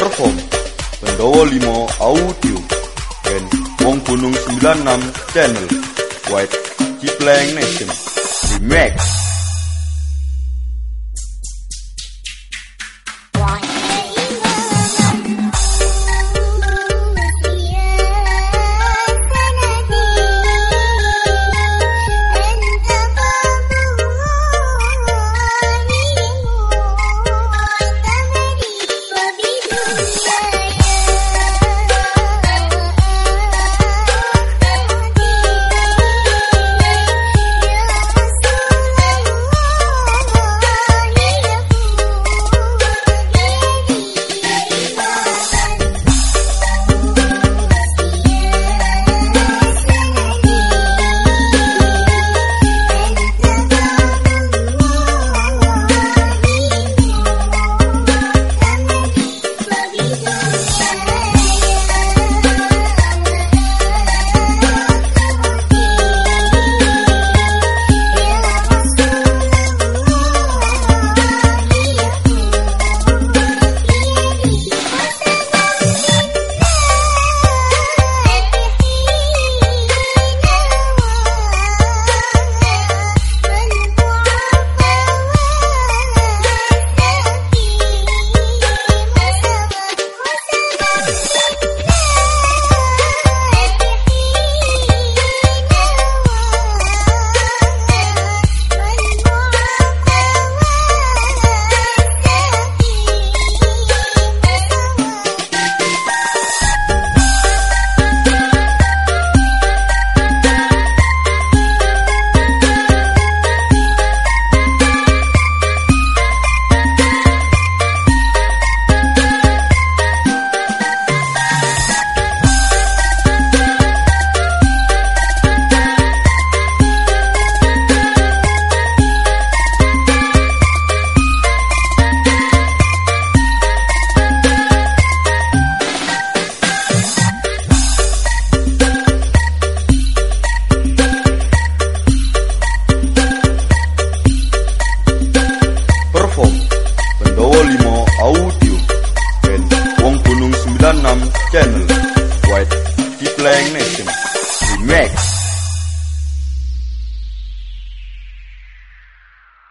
Perform Pendowo Limo Audio dan Wong Gunung 96 Channel White Cipleng Nation Remake Channel White. Deep Playing Nation Remix